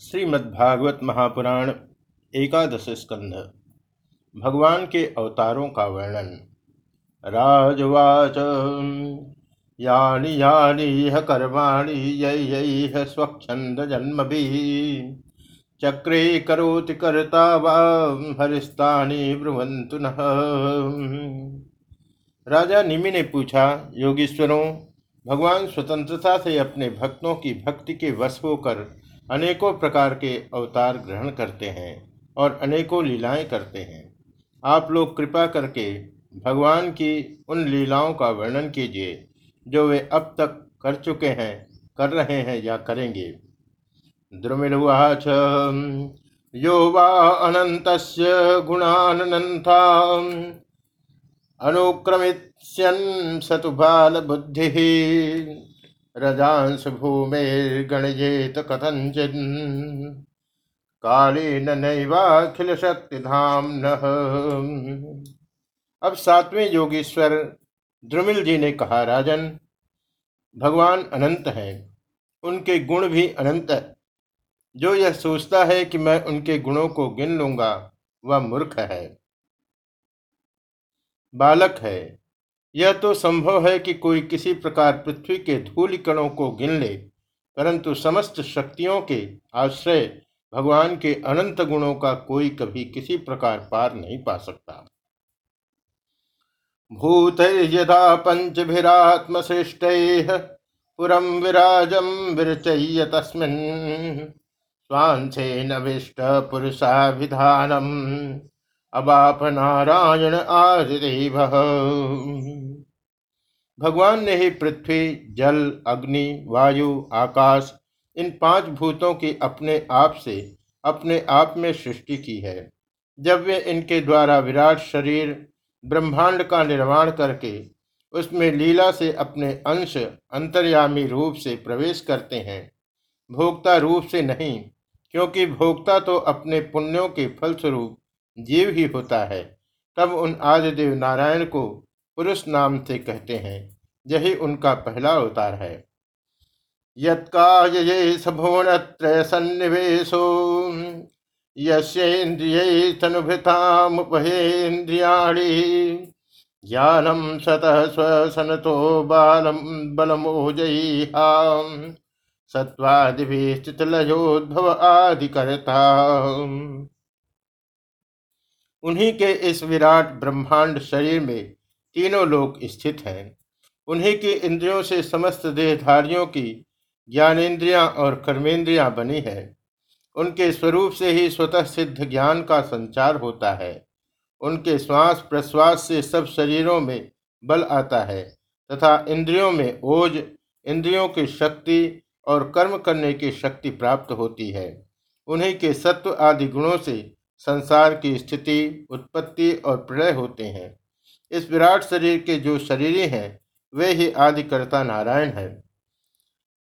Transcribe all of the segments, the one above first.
श्रीमद्भागवत महापुराण एकादश स्कंध भगवान के अवतारों का वर्णन। राजवाच, यानि यानि ह कर्माणि यह स्वच्छंद जन्म भी चक्रे करोति कर्ता वा, हरिस्तानि ब्रुवंतु नः। राजा निमि ने पूछा, योगीश्वरों, भगवान स्वतंत्रता से अपने भक्तों की भक्ति के वश होकर अनेकों प्रकार के अवतार ग्रहण करते हैं और अनेकों लीलाएँ करते हैं। आप लोग कृपा करके भगवान की उन लीलाओं का वर्णन कीजिए, जो वे अब तक कर चुके हैं, कर रहे हैं या करेंगे। द्रुमिलुवाच यो वा अनंत गुणानंता अनुक्रमिष्यन् सतु बाल बुद्धि रजांश भूमेर्गणजेत कथंचिन कालीन नैवाखिल शक्तिधाम न अब सातवें योगेश्वर द्रुमिल जी ने कहा, राजन, भगवान अनंत हैं, उनके गुण भी अनंत है। जो यह सोचता है कि मैं उनके गुणों को गिन लूँगा, वह मूर्ख है। बालक है यह तो संभव है कि कोई किसी प्रकार पृथ्वी के धूल कणों को गिन ले, परंतु समस्त शक्तियों के आश्रय भगवान के अनंत गुणों का कोई कभी किसी प्रकार पार नहीं पा सकता। भूत यदा पंचभिरात्म सृष्ट पुरम विराजम विरचय्य तस्मिन् अबाप नारायण आदिदेव। भगवान ने ही पृथ्वी, जल, अग्नि, वायु, आकाश, इन पाँच भूतों की अपने आप से अपने आप में सृष्टि की है। जब वे इनके द्वारा विराट शरीर, ब्रह्मांड का निर्माण करके उसमें लीला से अपने अंश, अंतर्यामी रूप से प्रवेश करते हैं, भोक्ता रूप से नहीं, क्योंकि भोक्ता तो अपने पुण्यों के फलस्वरूप जीव ही होता है, तब उन आदिदेव नारायण को पुरुष नाम से कहते हैं, यही उनका पहला अवतार है। यत्काय सभुवनत्रय सन्निवेशो यस्येन्द्रियैस्तनुभृतामुपहेन्द्रियाणि ज्ञानम सतः स्वसनतो बालम बलमोजयीहाम सत्वादिभिः आदि करता उन्हीं के इस विराट ब्रह्मांड शरीर में तीनों लोक स्थित हैं। उन्हीं की इंद्रियों से समस्त देहधारियों की ज्ञानेन्द्रियाँ और कर्मेंद्रियाँ बनी है। उनके स्वरूप से ही स्वतः सिद्ध ज्ञान का संचार होता है। उनके श्वास प्रश्वास से सब शरीरों में बल आता है तथा इंद्रियों में ओज, इंद्रियों की शक्ति और कर्म करने की शक्ति प्राप्त होती है। उन्हीं के सत्व आदि गुणों से संसार की स्थिति, उत्पत्ति और प्रलय होते हैं। इस विराट शरीर के जो शरीरी हैं, वे ही आदिकर्ता नारायण है।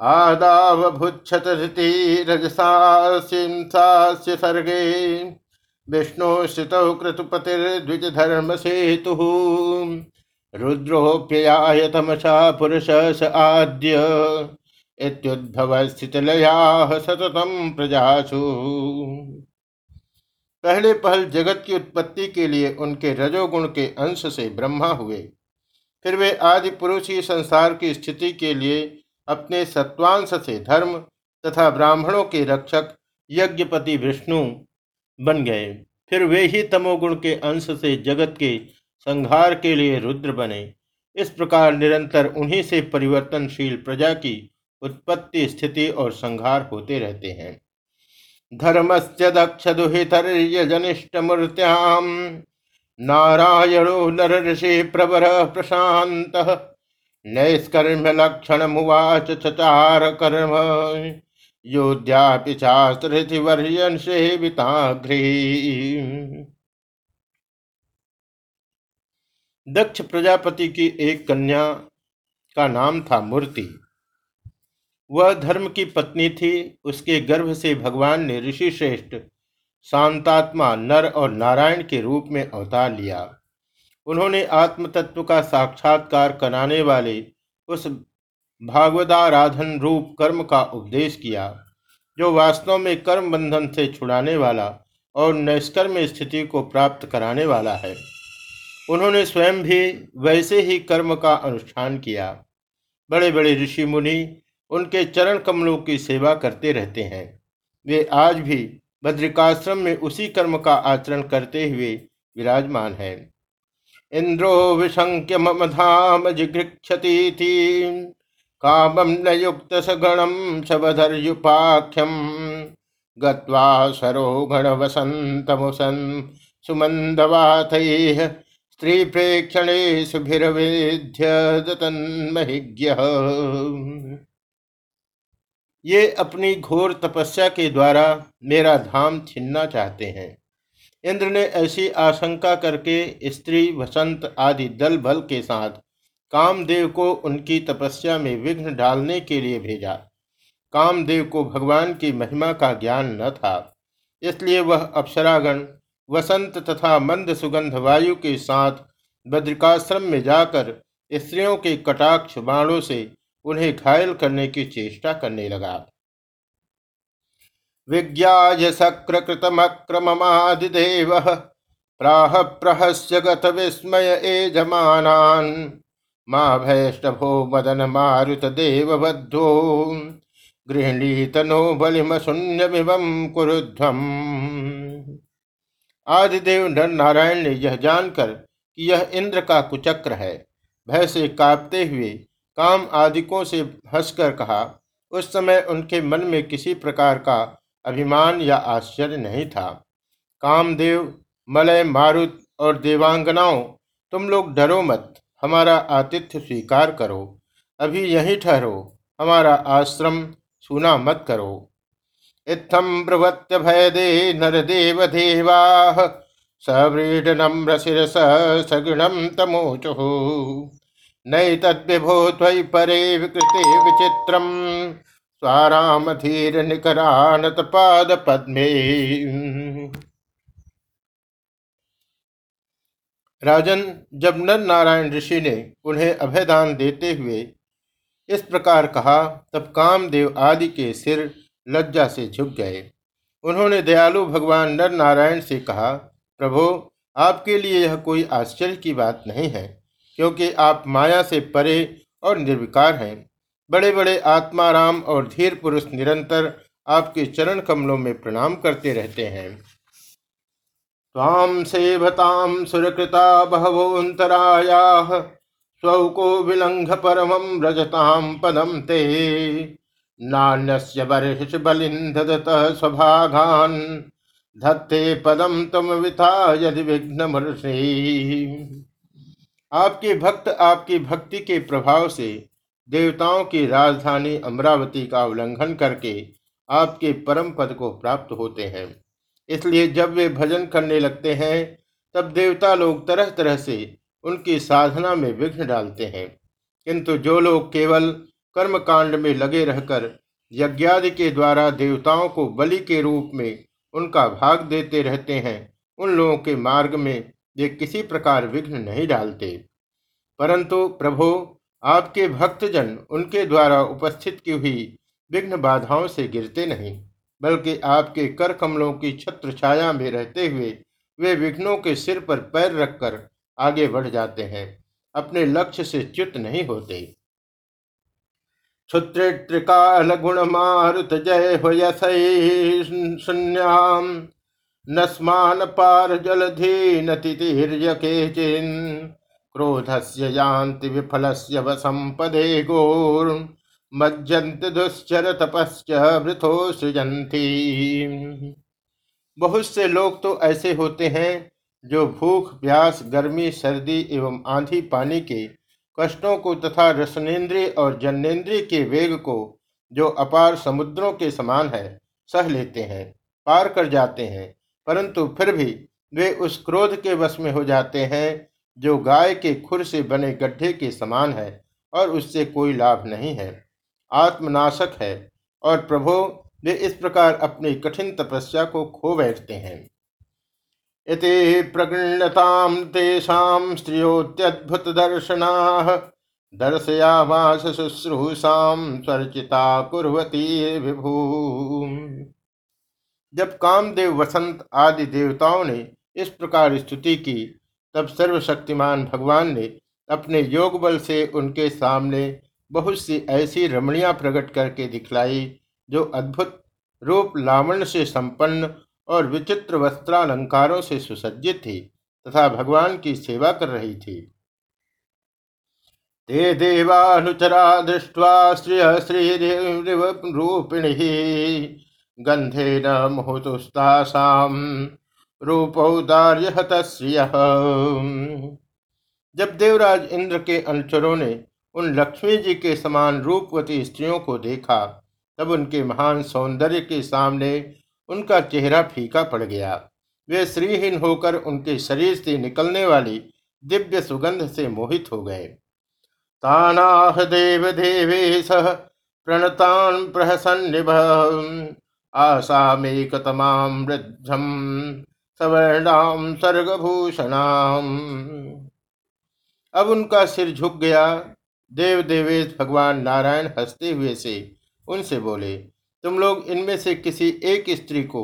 आदावभुच्छत रजसास्य सर्गे, विष्णु स्थित क्रतुपतिर्द्विज धर्म सेतु। तमसा पुरुष स आद्य, इत्युद्भव स्थितिलया सततम प्रजासु। पहले पहल जगत की उत्पत्ति के लिए उनके रजोगुण के अंश से ब्रह्मा हुए। फिर वे आदि पुरुष ही संसार की स्थिति के लिए अपने सत्वांश से धर्म तथा ब्राह्मणों के रक्षक यज्ञपति विष्णु बन गए। फिर वे ही तमोगुण के अंश से जगत के संहार के लिए रुद्र बने। इस प्रकार निरंतर उन्हीं से परिवर्तनशील प्रजा की उत्पत्ति, स्थिति और संहार होते रहते हैं। धर्मस्य दक्ष दुहितर्यजनिष्ठमूर्त्याम् नारायणो नर ऋषि प्रवर प्रशांत नैष्कर्म लक्षण मुवाच चचार कर्म योद्यापि शास्त्रवर्यन सेविताघ्री दक्ष प्रजापति की एक कन्या का नाम था मूर्ति। वह धर्म की पत्नी थी, उसके गर्भ से भगवान ने ऋषि श्रेष्ठ शांतात्मा नर और नारायण के रूप में अवतार लिया। उन्होंने आत्म तत्व का साक्षात्कार कराने वाले उस भागवदाराधन रूप कर्म का उपदेश किया, जो वास्तव में कर्म बंधन से छुड़ाने वाला और नैष्कर्म स्थिति को प्राप्त कराने वाला है। उन्होंने स्वयं भी वैसे ही कर्म का अनुष्ठान किया। बड़े बड़े ऋषि मुनि उनके चरण कमलों की सेवा करते रहते हैं। वे आज भी बद्रिकाश्रम में उसी कर्म का आचरण करते हुए विराजमान है। इंद्रो विशंक्य मम धाम जिघृक्षति कामम न युक्त सगणम शबधर्युपाख्यम गत्वा सरो गण वसंत मुसन सुमंदवाथ स्त्री प्रेक्षणे सुभिर्वेद्य दतन्महिज्ञ ये अपनी घोर तपस्या के द्वारा मेरा धाम छीनना चाहते हैं। इंद्र ने ऐसी आशंका करके स्त्री, वसंत आदि दल बल के साथ कामदेव को उनकी तपस्या में विघ्न डालने के लिए भेजा। कामदेव को भगवान की महिमा का ज्ञान न था, इसलिए वह अप्सरागण, वसंत तथा मंद सुगंध वायु के साथ बद्रिकाश्रम में जाकर स्त्रियों के कटाक्ष बाणों से उन्हें घायल करने की चेष्टा करने लगा। विज्ञाय सक्रकृतमक्रममादिदेव प्राह प्रहस्य गत विस्मय एजमानान माँ भैष्णभो मदन मारुत देव बद्धो गृहिणी तनो बलिम शून्य कुरुध्वम। आदिदेव नर नारायण ने यह जानकर कि यह इंद्र का कुचक्र है। भय से कांपते हुए काम आदिकों से हंसकर कहा, उस समय उनके मन में किसी प्रकार का अभिमान या आश्चर्य नहीं था। कामदेव, मलय, मारुत और देवांगनाओं, तुम लोग डरो मत, हमारा आतिथ्य स्वीकार करो। अभी यहीं ठहरो, हमारा आश्रम सुना मत करो। इत्थम ब्रुवत्य भयदे नरदेव देवा सव्रीडनम रशिरस सगुणम तमोचु नई तद्विभो त्वयि परे विकृते विचित्रम। स्वाराम धीर निकरानत पाद पद्मे राजन, जब नर नारायण ऋषि ने उन्हें अभयदान देते हुए इस प्रकार कहा, तब कामदेव आदि के सिर लज्जा से झुक गए। उन्होंने दयालु भगवान नर नारायण से कहा, प्रभो, आपके लिए यह कोई आश्चर्य की बात नहीं है। क्योंकि आप माया से परे और निर्विकार हैं। बड़े बड़े आत्माराम और धीर पुरुष निरंतर आपके चरण कमलों में प्रणाम करते रहते हैं। ताम सेवताम सुरकृता बहवोन्तराया स्वको विलंघ परमं रजताम पदम ते। नान्यस्य बर्हिष बलिंदत स्वभागान, धत्ते पदम तम विथा यदि विघ्न आपके भक्त आपकी भक्ति के प्रभाव से देवताओं की राजधानी अमरावती का उल्लंघन करके आपके परम पद को प्राप्त होते हैं। इसलिए जब वे भजन करने लगते हैं, तब देवता लोग तरह तरह से उनकी साधना में विघ्न डालते हैं। किंतु जो लोग केवल कर्म कांड में लगे रहकर यज्ञादि के द्वारा देवताओं को बलि के रूप में उनका भाग देते रहते हैं, उन लोगों के मार्ग में ये किसी प्रकार विघ्न नहीं डालते। परंतु प्रभो, आपके भक्तजन उनके द्वारा उपस्थित की हुई विघ्न बाधाओं से गिरते नहीं, बल्कि आपके कर कमलों की छत्र छाया में रहते हुए वे विघ्नों के सिर पर पैर रखकर आगे बढ़ जाते हैं, अपने लक्ष्य से च्युत नहीं होते। क्षुत्रिकाल गुण मारुत जय हो शून्याम। नस्मान पार जलधि नतिर्य के चिन क्रोधस्य यान्ति विफलस्य वसंपदे गोर मज्जंत दुश्चर तपश्च वृथो सृजंती बहुत से लोग तो ऐसे होते हैं जो भूख, प्यास, गर्मी, सर्दी एवं आंधी पानी के कष्टों को तथा रसनेन्द्रिय और जन्नेन्द्रिय के वेग को जो अपार समुद्रों के समान है, सह लेते हैं, पार कर जाते हैं। परंतु फिर भी वे उस क्रोध के वश में हो जाते हैं, जो गाय के खुर से बने गड्ढे के समान है और उससे कोई लाभ नहीं है। आत्मनाशक है और प्रभो, वे इस प्रकार अपनी कठिन तपस्या को खो बैठते हैं। इति प्रगृह्णताम तेषां स्त्रियोत्यद्भुत दर्शना दर्शयामास शुश्रूषाम स्वर्चिता कुर्वती विभू जब कामदेव, वसंत आदि देवताओं ने इस प्रकार स्तुति की, तब सर्वशक्तिमान भगवान ने अपने योग बल से उनके सामने बहुत सी ऐसी रमणियाँ प्रकट करके दिखलाई, जो अद्भुत रूप लावण्य से संपन्न और विचित्र वस्त्रालंकारों से सुसज्जित थी तथा भगवान की सेवा कर रही थी। ते देवानुचरा दृष्ट्वा श्रिय श्रीरूपिणी गंधे न मुहुतुस्तासाम। रूपौदार्य जब देवराज इंद्र के अनुचरों ने उन लक्ष्मी जी के समान रूपवती स्त्रियों को देखा, तब उनके महान सौंदर्य के सामने उनका चेहरा फीका पड़ गया। वे श्रीहीन होकर उनके शरीर से निकलने वाली दिव्य सुगंध से मोहित हो गए। तानाह देव देवेश प्रणतान प्रहसन आसामेकतमाम वृद्धम सवर्णाम सर्गभूषणाम अब उनका सिर झुक गया। देव देवेश भगवान नारायण हँसते हुए से उनसे बोले, तुम लोग इनमें से किसी एक स्त्री को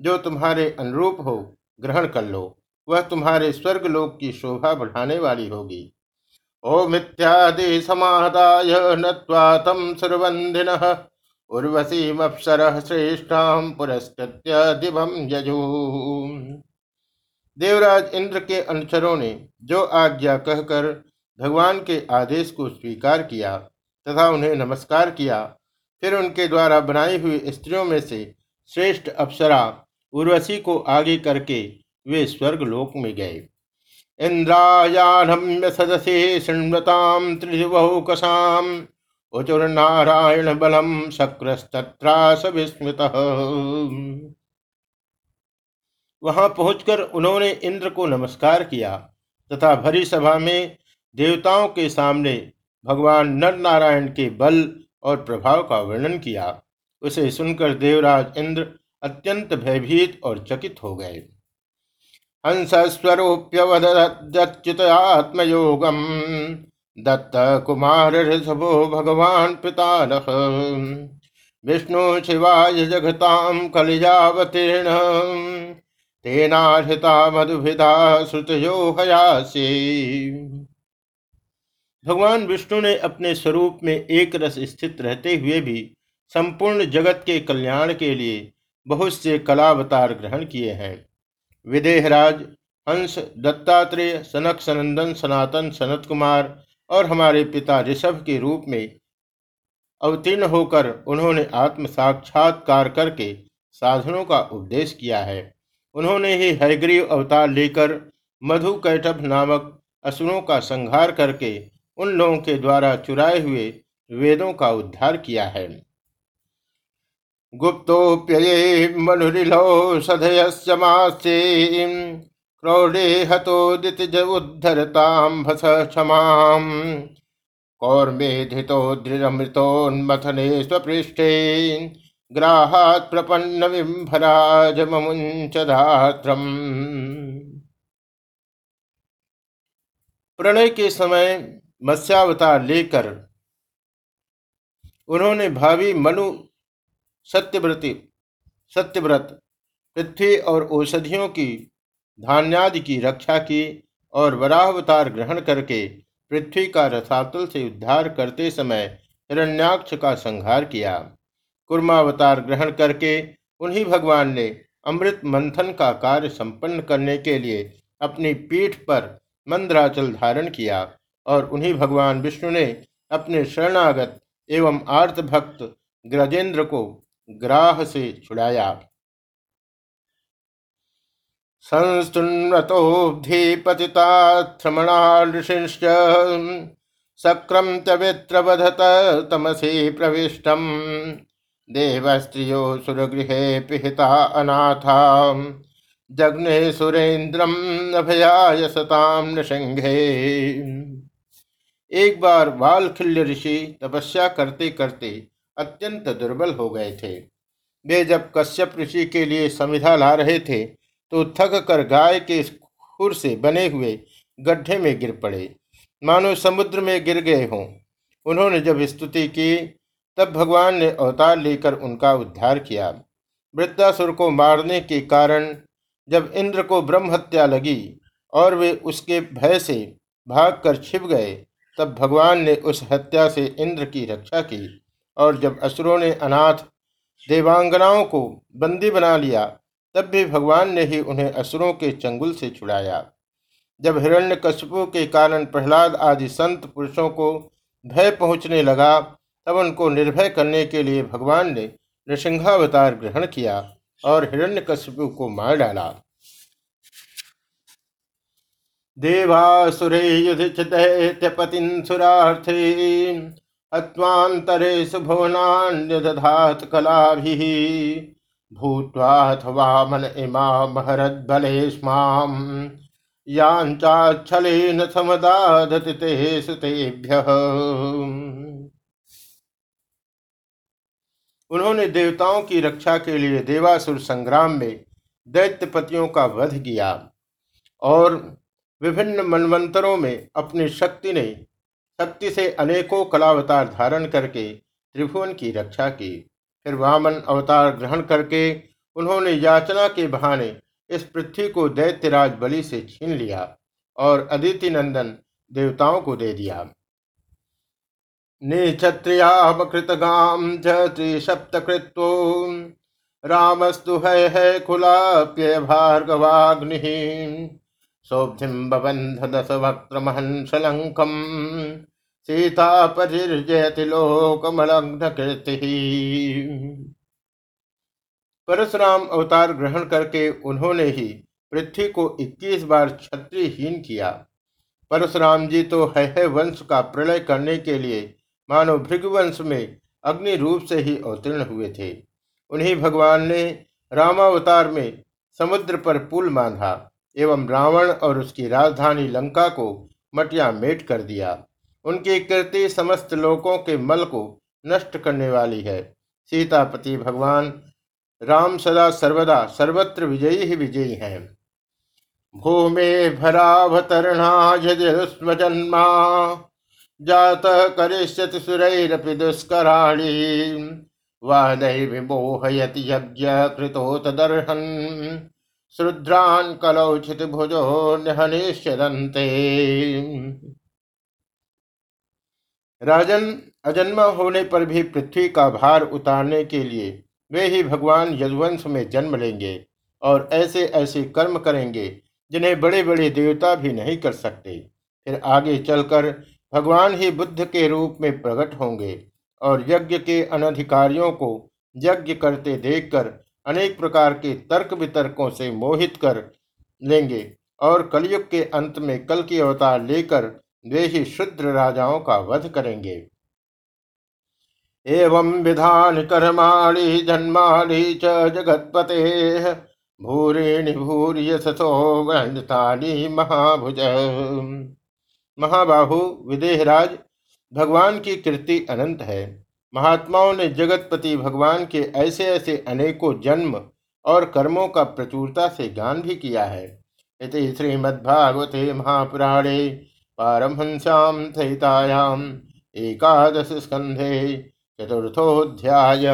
जो तुम्हारे अनुरूप हो ग्रहण कर लो। वह तुम्हारे स्वर्ग लोक की शोभा बढ़ाने वाली होगी। ओ इत्यादि समादाय नत्वा तम उर्वशीमप्सर श्रेष्ठाम पुरस्कृत्य दिवम यजू। देवराज इंद्र के अनुचरों ने जो आज्ञा कहकर भगवान के आदेश को स्वीकार किया तथा उन्हें नमस्कार किया, फिर उनके द्वारा बनाई हुई स्त्रियों में से श्रेष्ठ अप्सरा उर्वशी को आगे करके वे स्वर्ग लोक में गए। इंद्रायानम्य सदसे शृण्वताम त्रिभुकसाम उचुर नारायण बलम शक्रस्तत्रास विस्मृत। वहाँ पहुंचकर उन्होंने इंद्र को नमस्कार किया तथा भरी सभा में देवताओं के सामने भगवान नर नारायण के बल और प्रभाव का वर्णन किया। उसे सुनकर देवराज इंद्र अत्यंत भयभीत और चकित हो गए। हंस स्वरूप्यवदच्युत आत्मयोगम। दत्त कुमार ऋषभो भगवान पिता विष्णु शिवाय जगताम कलिजावतीर्ण तेनाहृता मधुभिधा श्रुतयो भगवान विष्णु ने अपने स्वरूप में एक रस स्थित रहते हुए भी संपूर्ण जगत के कल्याण के लिए बहुत से कलावतार ग्रहण किए हैं। विदेहराज, हंस, दत्तात्रेय, सनक, सनंदन, सनातन, सनत कुमार और हमारे पिता ऋषभ के रूप में अवतीर्ण होकर उन्होंने आत्म साक्षात्कार करके साधनों का उपदेश किया है। उन्होंने ही हयग्रीव अवतार लेकर मधु कैटभ नामक असुरों का संहार करके उन लोगों के द्वारा चुराए हुए वेदों का उद्धार किया है। गुप्तोप्यये मनुरिलो सधयस्यमास्ते क्रौडे हतोदित उद्धरताम भस क्षमाम कौर्मेधितो दृढ़मृतोन्मथने स्वपृष्ठे ग्राहात् प्रपन्न विम्भराज धात्रम प्रणय के समय मत्स्यावतार लेकर उन्होंने भावी मनु, सत्यव्रति, सत्यव्रत, पृथ्वी और औषधियों की धान्यादि की रक्षा की और वराहवतार ग्रहण करके पृथ्वी का रसातुल से उद्धार करते समय हिरण्याक्ष का संहार किया। कुर्मावतार ग्रहण करके उन्हीं भगवान ने अमृत मंथन का कार्य संपन्न करने के लिए अपनी पीठ पर मंद्राचल धारण किया और उन्हीं भगवान विष्णु ने अपने शरणागत एवं आर्त भक्त ग्रजेंद्र को ग्राह से छुड़ाया। संस्तुन्नतोब्धिपतिताश्रमणाऋषिश्च सक्रम त्यवित्रवधत तमसे प्रविष्टम। देवस्त्रियो सुरगृह पिहिता अनाथा। जग्ने सुरेन्द्रम अभयाय सताम एक बार वालखिल्य ऋषि तपस्या करते करते अत्यंत दुर्बल हो गए थे। वे जब कश्यप ऋषि के लिए संविधा ला रहे थे तो थक कर गाय के खुर से बने हुए गड्ढे में गिर पड़े। मानो समुद्र में गिर गए हों। उन्होंने जब स्तुति की, तब भगवान ने अवतार लेकर उनका उद्धार किया। वृद्धासुर को मारने के कारण जब इंद्र को ब्रह्म हत्या लगी और वे उसके भय से भागकर छिप गए, तब भगवान ने उस हत्या से इंद्र की रक्षा की और जब असुरों ने अनाथ देवांगनाओं को बंदी बना लिया तब भी भगवान ने ही उन्हें असुरों के चंगुल से छुड़ाया। जब हिरण्य के कारण प्रहलाद आदि संत पुरुषों को भय पहुँचने लगा, तब उनको निर्भय करने के लिए भगवान ने नृसिंहावतार ग्रहण किया और हिरण्यकश्यपु को मार डाला। देवासुरे युधिचिदैत्यपतिं सुरार्थे अत्वान्तरे सुभुवनान्यदधात् कलाभिः भूत्वाथवा मन इमा महरद्बले स्माम् याञ्चाच्छलेन समदादति उन्होंने देवताओं की रक्षा के लिए देवासुर संग्राम में दैत्यपतियों का वध किया और विभिन्न मनवंतरों में अपनी शक्ति ने शक्ति से अनेकों कलावतार धारण करके त्रिभुवन की रक्षा की। फिर वामन अवतार ग्रहण करके उन्होंने याचना के बहाने इस पृथ्वी को दैत्यराज बलि से छीन लिया और अदिति नंदन देवताओं को दे दिया। निक्षत्रियामकृतगाम त्रिसप्तकृत्वो रामस्तु है, है खुलाप्य भार्गवाग्नि। सौभ्यं बबन्ध दशवक्त्रमहंसलङ्कम् सीतापरिर्जयति लोकमलग्न कीर्ति परशुराम अवतार ग्रहण करके उन्होंने ही पृथ्वी को 21 बार क्षत्रिहीन किया। परशुराम जी तो है है वंश का प्रलय करने के लिए मानो भृगवंश में अग्नि रूप से ही अवतीर्ण हुए थे। उन्हीं भगवान ने रामावतार में समुद्र पर पुल बांधा एवं रावण और उसकी राजधानी लंका को मटिया मेट कर दिया। उनकी कृति समस्त लोकों के मल को नष्ट करने वाली है। सीतापति भगवान राम सदा सर्वदा सर्वत्र विजयी ही विजयी हैं। भूमे भरावतरणा जन्मा जात करिष्यति सुरैरपि दुष्कराणि वादै विमोहयति यज्ञ कृतोतदर्हन् श्रुद्रान कलौचित भुजो निहनिष्यदंते राजन अजन्मा होने पर भी पृथ्वी का भार उतारने के लिए वे ही भगवान यदुवंश में जन्म लेंगे और ऐसे ऐसे कर्म करेंगे जिन्हें बड़े बड़े देवता भी नहीं कर सकते। फिर आगे चलकर भगवान ही बुद्ध के रूप में प्रकट होंगे और यज्ञ के अनधिकारियों को यज्ञ करते देखकर अनेक प्रकार के तर्क वितर्कों से मोहित कर लेंगे और कलयुग के अंत में कल की अवतार लेकर ही शुद्र राजाओं का वध करेंगे। एवं विधान कर्माणी जन्माणी च जगतपते भूरिणी भूरियसो वंदतानी महाभुज। महाबाहु, विदेहराज, भगवान की कृति अनंत है। महात्माओं ने जगतपति भगवान के ऐसे ऐसे अनेकों जन्म और कर्मों का प्रचुरता से गान भी किया है। इति श्रीमद्भागवते महापुराणे पारमहंस्याम सहितायाम एकादश स्कंधे चतुर्थोध्याय